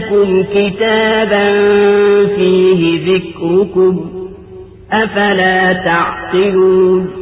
إليكم كتابا فيه ذكركم أفلا تعقلون